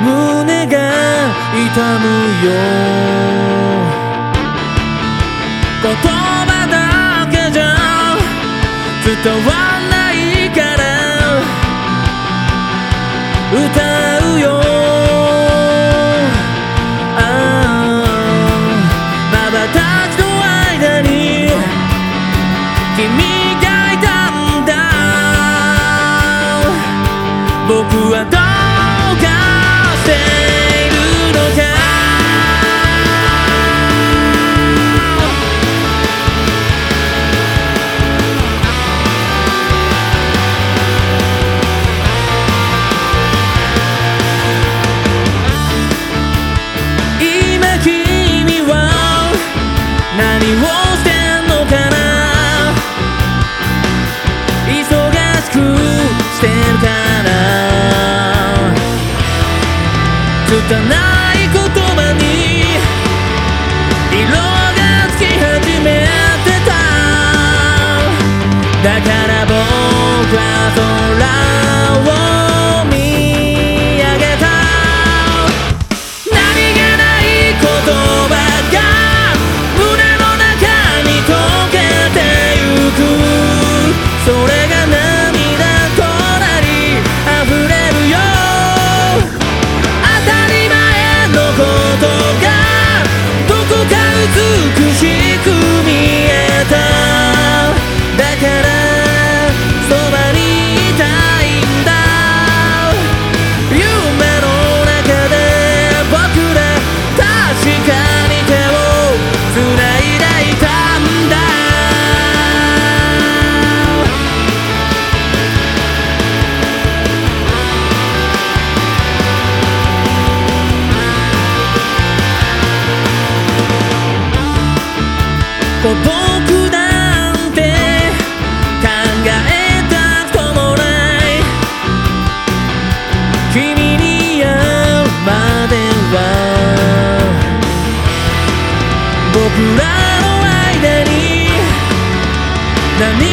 胸が痛むよ。言葉だけじゃ伝わないから。歌うよ。まばたきの間に君がいたんだ。僕はてと僕なんて考えたこともない。君に会うまでは僕らの間に何